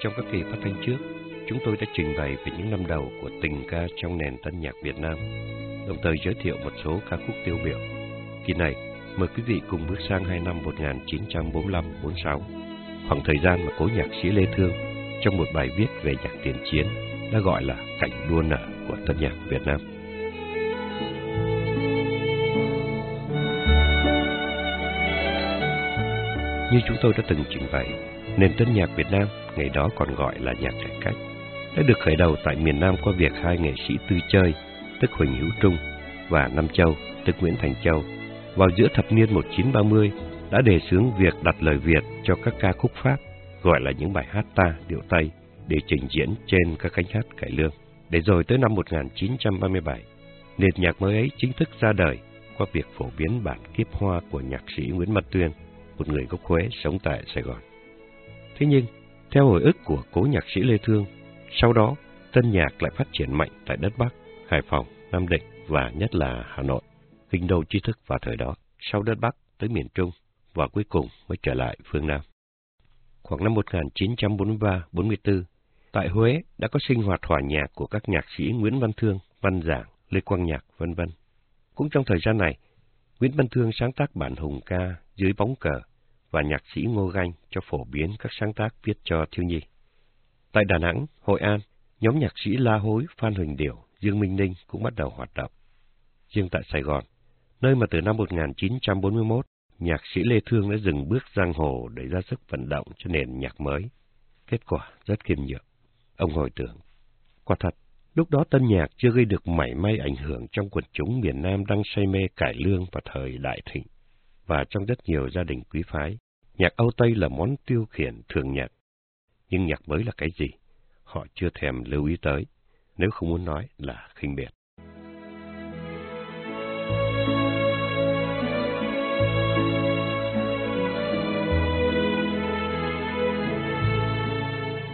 Trong các kỳ phát thanh trước, chúng tôi đã trình bày về những năm đầu của tình ca trong nền tân nhạc Việt Nam, đồng thời giới thiệu một số ca khúc tiêu biểu. Kỳ này, mời quý vị cùng bước sang hai năm 1945-46, khoảng thời gian mà cố nhạc sĩ Lê Thương trong một bài viết về nhạc tiền chiến đã gọi là cảnh đua nở của tân nhạc Việt Nam. Như chúng tôi đã từng trình bày, nền tân nhạc Việt Nam ngày đó còn gọi là nhạc cải cách, đã được khởi đầu tại miền Nam qua việc hai nghệ sĩ tư chơi, tức Huỳnh Hữu Trung và Nam Châu, tức Nguyễn Thành Châu, vào giữa thập niên 1930 đã đề xướng việc đặt lời Việt cho các ca khúc Pháp, gọi là những bài hát ta, điệu Tây, để trình diễn trên các cánh hát cải lương. Để rồi tới năm 1937, nền nhạc mới ấy chính thức ra đời qua việc phổ biến bản kiếp hoa của nhạc sĩ Nguyễn Văn Tuyên, một người gốc Huế sống tại Sài Gòn. Thế nhưng, theo hồi ức của cố nhạc sĩ Lê Thương, sau đó tân nhạc lại phát triển mạnh tại đất Bắc, Hải Phòng, Nam Định và nhất là Hà Nội, kinh đô tri thức vào thời đó, sau đất Bắc tới miền Trung và cuối cùng mới trở lại phương Nam. Khoảng năm 1943-44, tại Huế đã có sinh hoạt hòa nhạc của các nhạc sĩ Nguyễn Văn Thương, Văn Giảng, Lê Quang Nhạc, vân vân. Cũng trong thời gian này, Nguyễn Văn Thương sáng tác bản hùng ca dưới bóng cờ và nhạc sĩ Ngô Ganh cho phổ biến các sáng tác viết cho thiếu nhi. Tại Đà Nẵng, Hội An, nhóm nhạc sĩ La Hối, Phan Huỳnh Điểu, Dương Minh Ninh cũng bắt đầu hoạt động. Riêng tại Sài Gòn, nơi mà từ năm 1941, nhạc sĩ Lê Thương đã dừng bước giang hồ để ra sức vận động cho nền nhạc mới. Kết quả rất khiêm nhượng. Ông hồi tưởng, quả thật, lúc đó tân nhạc chưa gây được mảy may ảnh hưởng trong quần chúng miền Nam đang say mê cải lương và thời đại thịnh. Và trong rất nhiều gia đình quý phái, nhạc Âu Tây là món tiêu khiển thường nhật. Nhưng nhạc mới là cái gì? Họ chưa thèm lưu ý tới, nếu không muốn nói là khinh biệt.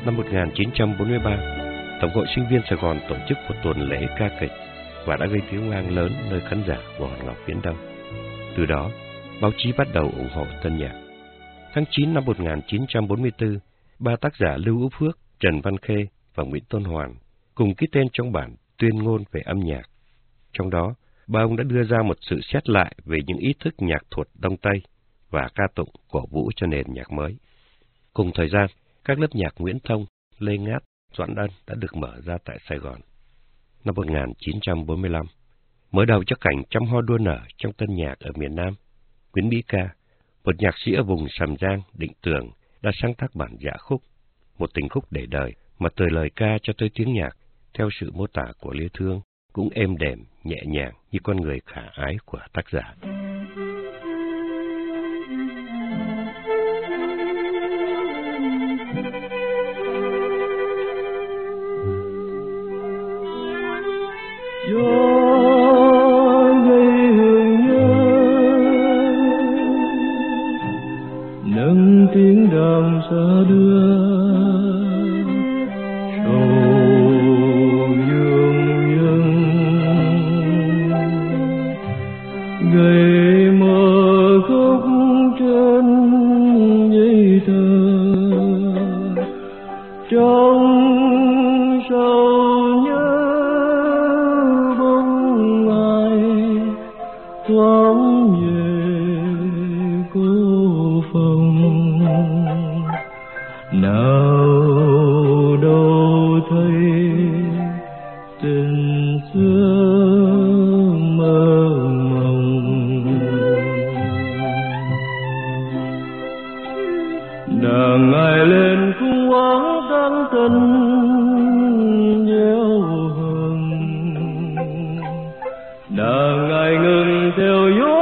Năm 1943, Tổng hội sinh viên Sài Gòn tổ chức một tuần lễ ca kịch và đã gây tiếng vang lớn nơi khán giả của Hòn Ngọc Viễn Đông. Từ đó, báo chí bắt đầu ủng hộ tân nhạc. Tháng 9 năm 1944, ba tác giả Lưu Úc Phước, Trần Văn Khê và Nguyễn Tôn Hoàn cùng ký tên trong bản tuyên ngôn về âm nhạc. Trong đó, ba ông đã đưa ra một sự xét lại về những ý thức nhạc thuật Đông Tây và ca tụng cổ vũ cho nền nhạc mới. Cùng thời gian, các lớp nhạc Nguyễn Thông, Lê Ngát, Doãn Ân đã được mở ra tại Sài Gòn. Năm 1945, mở đầu cho cảnh trăm hoa đua nở trong tân nhạc ở miền Nam, Nguyễn Mỹ Ca, một nhạc sĩ ở vùng Sầm Giang, Định Tường, đã sáng tác bản dạ khúc, một tình khúc để đời mà từ lời ca cho tới tiếng nhạc, theo sự mô tả của Lê Thương, cũng êm đềm, nhẹ nhàng như con người khả ái của tác giả. door. Dây tơ gạo gió để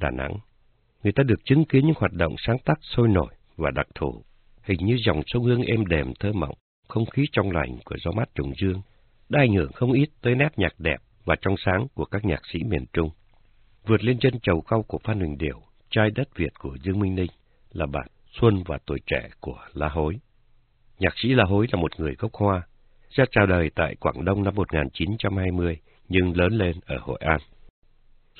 Đà Nẵng, người ta được chứng kiến những hoạt động sáng tác sôi nổi và đặc thù, hình như dòng sông Hương êm đềm thơ mộng, không khí trong lành của gió mát trùng dương, đã ảnh hưởng không ít tới nét nhạc đẹp và trong sáng của các nhạc sĩ miền Trung. Vượt lên chân chầu cao của Phan Huỳnh Điểu, trai đất Việt của Dương Minh Ninh là bản Xuân và tuổi trẻ của La Hối. Nhạc sĩ La Hối là một người gốc Hoa, ra chào đời tại Quảng Đông năm 1920 nhưng lớn lên ở Hội An.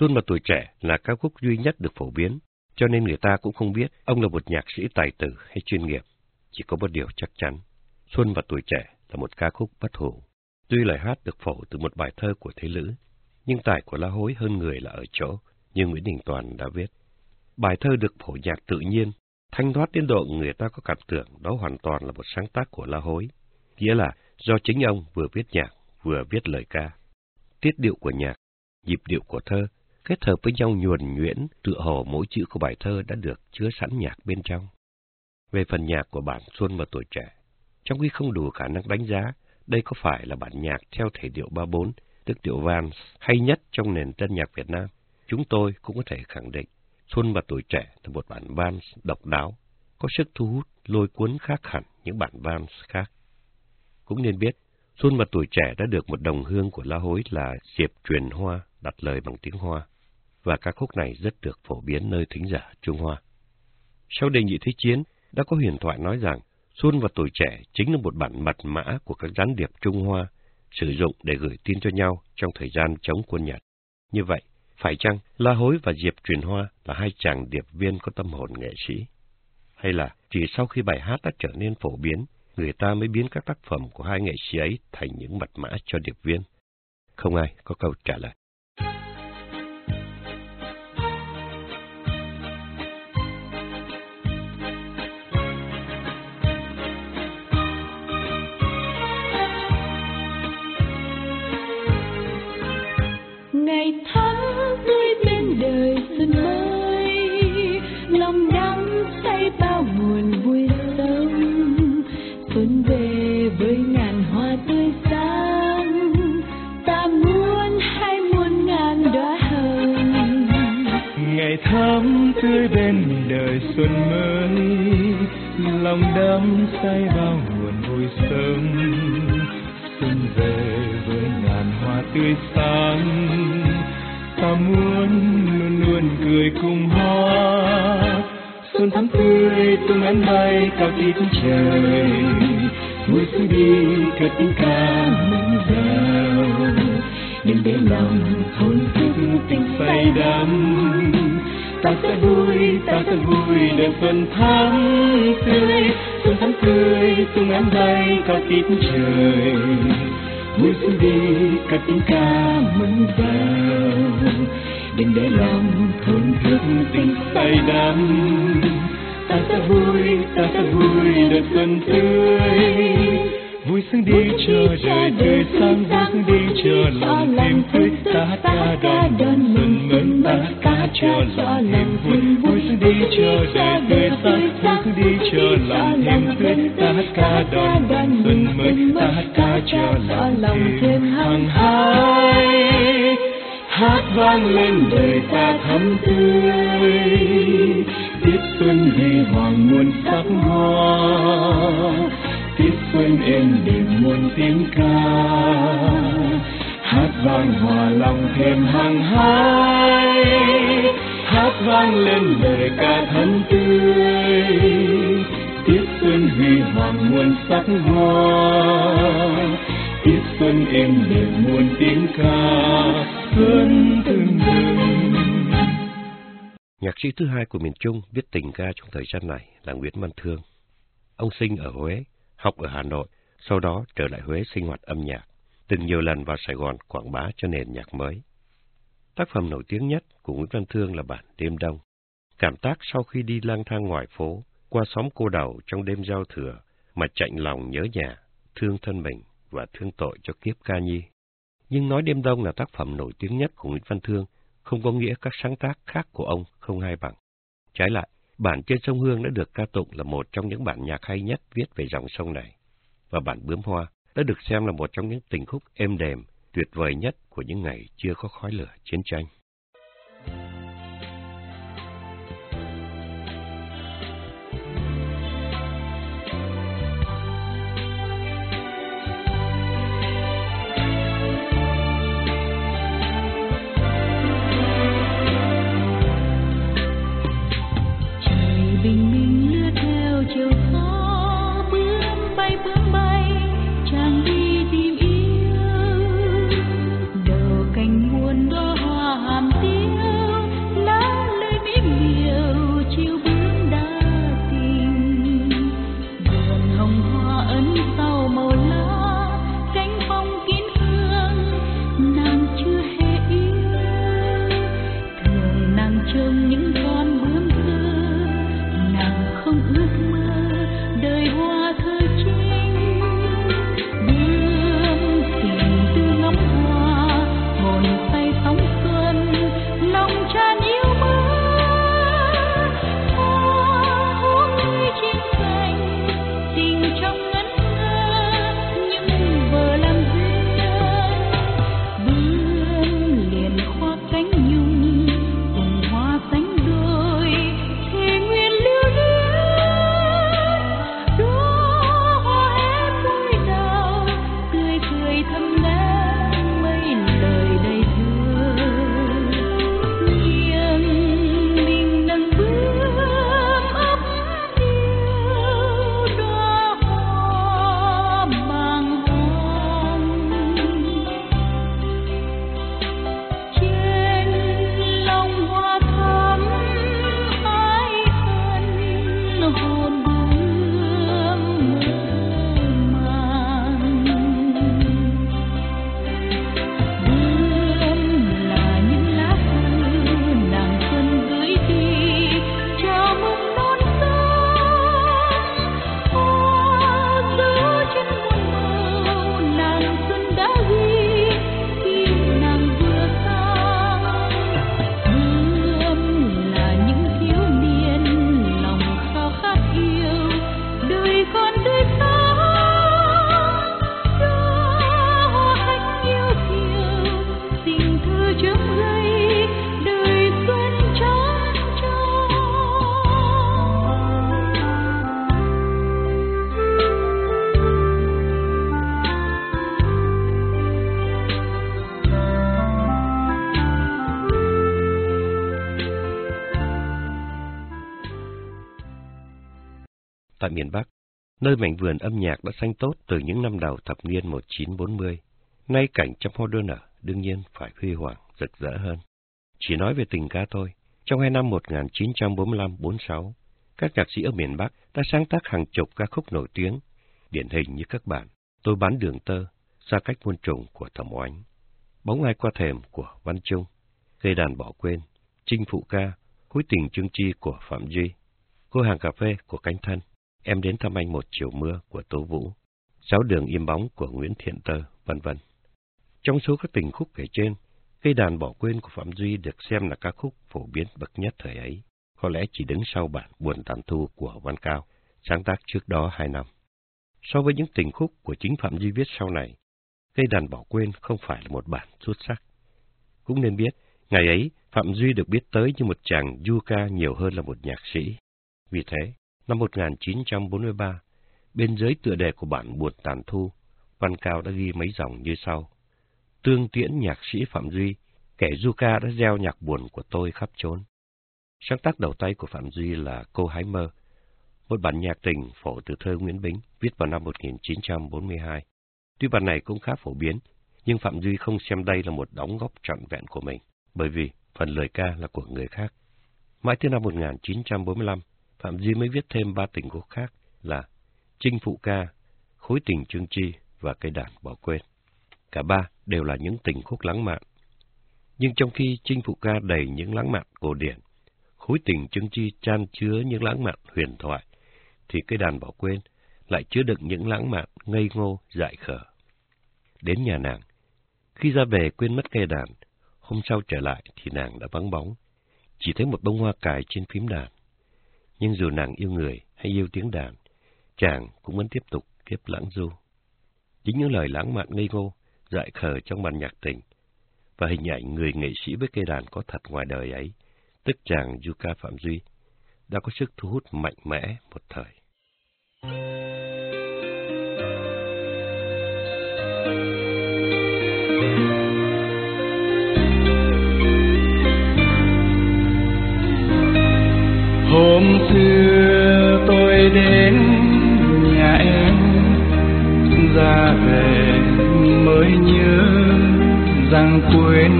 Xuân và tuổi trẻ là ca khúc duy nhất được phổ biến, cho nên người ta cũng không biết ông là một nhạc sĩ tài tử hay chuyên nghiệp. Chỉ có một điều chắc chắn, Xuân và tuổi trẻ là một ca khúc bất hủ. Tuy lời hát được phổ từ một bài thơ của Thế Lữ, nhưng tài của La Hối hơn người là ở chỗ, như Nguyễn Đình Toàn đã viết. Bài thơ được phổ nhạc tự nhiên, thanh thoát đến độ người ta có cảm tưởng đó hoàn toàn là một sáng tác của La Hối, nghĩa là do chính ông vừa viết nhạc, vừa viết lời ca tiết điệu của nhạc, nhịp điệu của thơ, kết hợp với nhau nhuần nhuyễn, tựa hồ mỗi chữ của bài thơ đã được chứa sẵn nhạc bên trong. Về phần nhạc của bản Xuân và tuổi trẻ, trong khi không đủ khả năng đánh giá, đây có phải là bản nhạc theo thể điệu 34, tức điệu vans hay nhất trong nền tân nhạc Việt Nam, chúng tôi cũng có thể khẳng định Xuân và tuổi trẻ là một bản vans độc đáo, có sức thu hút, lôi cuốn khác hẳn những bản vans khác. Cũng nên biết, Xuân và tuổi trẻ đã được một đồng hương của La Hối là Diệp Truyền Hoa đặt lời bằng tiếng Hoa, và ca khúc này rất được phổ biến nơi thính giả Trung Hoa. Sau đề nghị thế chiến, đã có huyền thoại nói rằng Xuân và tuổi trẻ chính là một bản mật mã của các gián điệp Trung Hoa sử dụng để gửi tin cho nhau trong thời gian chống quân Nhật. Như vậy, phải chăng La Hối và Diệp Truyền Hoa là hai chàng điệp viên có tâm hồn nghệ sĩ? Hay là chỉ sau khi bài hát đã trở nên phổ biến, người ta mới biến các tác phẩm của hai nghệ sĩ ấy thành những mật mã cho điệp viên. Không ai có câu trả lời. Xuân mới, lòng đắm say bao nguồn vui sớm xuân về với ngàn hoa tươi sáng, ta muốn luôn luôn cười cùng hoa. Xuân thắm tươi, tung ánh bay cao tít trời. Vui xuân đi, cất tiếng ca mừng reo đừng để lòng hồn thức tình say đắm ta sẽ vui ta sẽ vui để xuân thắm tươi. Xuân thắm tươi tung em bay cao tít trời. Vui xuân đi cả tiếng ca mừng vào đừng để lòng thổn thức tình say đắm. Ta sẽ vui ta sẽ vui để xuân tươi. Vui sướng đi chờ đời tươi sáng sướng đi chờ lòng thêm tươi ta hát ca đón xuân mừng ta cho lòng thêm vui vui sướng đi chờ đời tươi sáng vui sướng đi chờ lòng thêm tươi ta hát ca đón xuân mừng ta hát ca cho lòng thêm hăng hái. hát vang lên đời ta thắm tươi. Tiết xuân vì hoàng muôn sắc hoa. Tiết xuân êm đềm muôn tiếng ca. Hát vang hòa lòng thêm hăng hái hát vang lên lời ca thân tươi tiết xuân huy hoàng muôn sắc hoa tiết xuân êm đềm muôn tiếng ca xuân từng đường Nhạc sĩ thứ hai của miền Trung viết tình ca trong thời gian này là Nguyễn Văn Thương. Ông sinh ở Huế học ở Hà Nội, sau đó trở lại Huế sinh hoạt âm nhạc, từng nhiều lần vào Sài Gòn quảng bá cho nền nhạc mới. Tác phẩm nổi tiếng nhất của Nguyễn Văn Thương là bản Đêm Đông. Cảm tác sau khi đi lang thang ngoài phố, qua xóm cô đầu trong đêm giao thừa, mà chạnh lòng nhớ nhà, thương thân mình và thương tội cho kiếp ca nhi. Nhưng nói Đêm Đông là tác phẩm nổi tiếng nhất của Nguyễn Văn Thương, không có nghĩa các sáng tác khác của ông không hay bằng. Trái lại, bản Trên sông Hương đã được ca tụng là một trong những bản nhạc hay nhất viết về dòng sông này. Và bản Bướm Hoa đã được xem là một trong những tình khúc êm đềm, tuyệt vời nhất của những ngày chưa có khói lửa chiến tranh. Miền Bắc, nơi mảnh vườn âm nhạc đã xanh tốt từ những năm đầu thập niên 1940. Nay cảnh trăm hoa đơn nở đương nhiên phải huy hoàng, rực rỡ hơn. Chỉ nói về tình ca thôi, trong hai năm 1945-46, các nhạc sĩ ở miền Bắc đã sáng tác hàng chục ca khúc nổi tiếng, điển hình như các bản Tôi bán đường tơ, Xa cách muôn trùng của Thẩm Oánh, Bóng ai qua thềm của Văn Trung, Gây đàn bỏ quên, Chinh phụ ca, Hối tình chương chi của Phạm Duy, Cô hàng cà phê của Cánh Thân. Em đến thăm anh một chiều mưa của Tố Vũ, Sáu đường im bóng của Nguyễn Thiện Tơ, vân vân. Trong số các tình khúc kể trên, cây đàn bỏ quên của Phạm Duy được xem là ca khúc phổ biến bậc nhất thời ấy, có lẽ chỉ đứng sau bản Buồn Tàn Thu của Văn Cao, sáng tác trước đó hai năm. So với những tình khúc của chính Phạm Duy viết sau này, cây đàn bỏ quên không phải là một bản xuất sắc. Cũng nên biết, ngày ấy Phạm Duy được biết tới như một chàng du ca nhiều hơn là một nhạc sĩ. Vì thế, Năm 1943, bên dưới tựa đề của bản Buồn Tàn Thu, Văn Cao đã ghi mấy dòng như sau. Tương tiễn nhạc sĩ Phạm Duy, kẻ du ca đã gieo nhạc buồn của tôi khắp chốn. Sáng tác đầu tay của Phạm Duy là Cô Hái Mơ, một bản nhạc tình phổ từ thơ Nguyễn Bính viết vào năm 1942. Tuy bản này cũng khá phổ biến, nhưng Phạm Duy không xem đây là một đóng góp trọn vẹn của mình, bởi vì phần lời ca là của người khác. Mãi tới năm 1945, Phạm Duy mới viết thêm ba tình khúc khác là Trinh Phụ Ca, khối tình Trương chi và cây đàn bỏ quên. Cả ba đều là những tình khúc lãng mạn. Nhưng trong khi chinh phụ ca đầy những lãng mạn cổ điển, khối tình Trương chi chan chứa những lãng mạn huyền thoại, thì cây đàn bỏ quên lại chứa đựng những lãng mạn ngây ngô, dại khờ. Đến nhà nàng, khi ra về quên mất cây đàn, hôm sau trở lại thì nàng đã vắng bóng, chỉ thấy một bông hoa cài trên phím đàn. Nhưng dù nàng yêu người hay yêu tiếng đàn, chàng cũng vẫn tiếp tục kiếp lãng du. Chính những lời lãng mạn ngây ngô, dại khờ trong bản nhạc tình, và hình ảnh người nghệ sĩ với cây đàn có thật ngoài đời ấy, tức chàng Yuka Phạm Duy, đã có sức thu hút mạnh mẽ một thời. Tôi đến nhà em, ra về mới nhớ rằng quên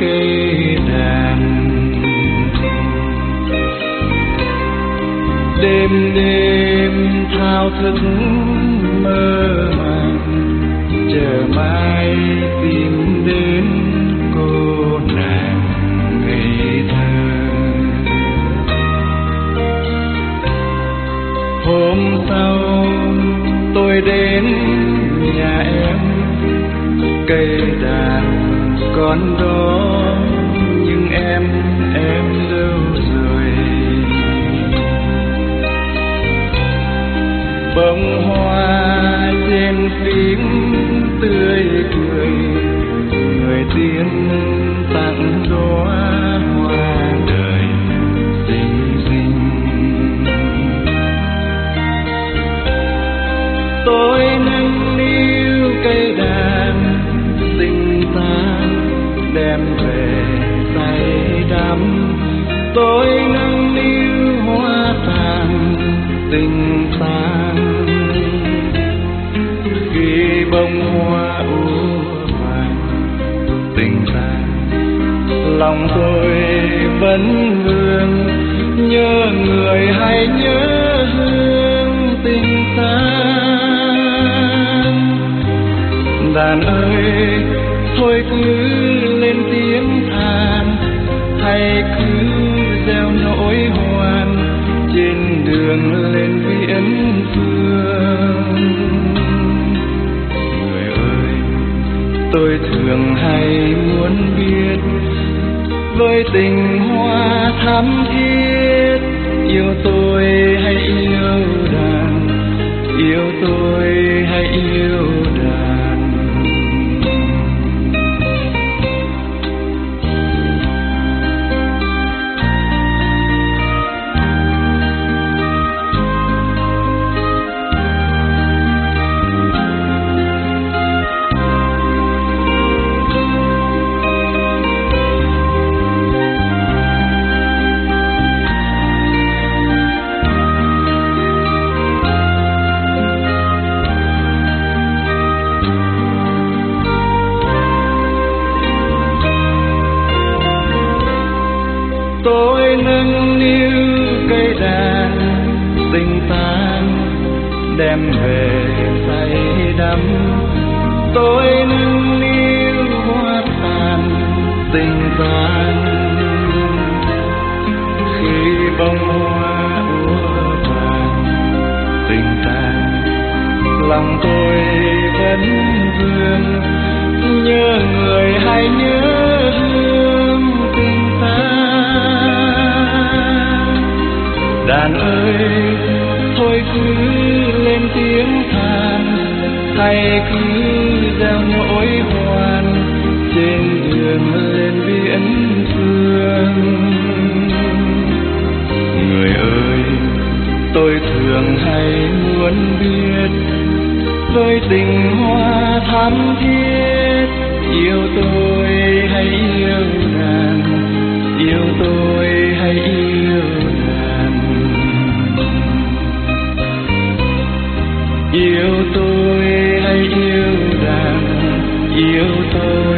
cây đàn. Đêm đêm thao thức mơ màng, chờ mai tìm đến tôi đến nhà em, cây đàn còn đó, nhưng em em đâu rồi. Bông hoa trên phím tươi cười, người tiên tặng đóa thôi cứ lên tiếng than hay cứ gieo nỗi hoan trên đường lên viễn phương người ơi, tôi thường hay muốn biết với tình hoa thắm thiết, yêu tôi hay yêu đàn, yêu tôi hay yêu đàn. Tình khi bông hoa úa vàng, tình tan lòng tôi vẫn vương. Nhớ người hay nhớ hương tình ta. Đàn ơi, thôi cứ lên tiếng than hay cứ gieo nỗi hoài đường lên viễn phương người ơi, tôi thường hay muốn biết với tình hoa thắm thiết. Yêu tôi hay yêu nàng, yêu tôi hay yêu nàng. Yêu tôi hay yêu đàn yêu tôi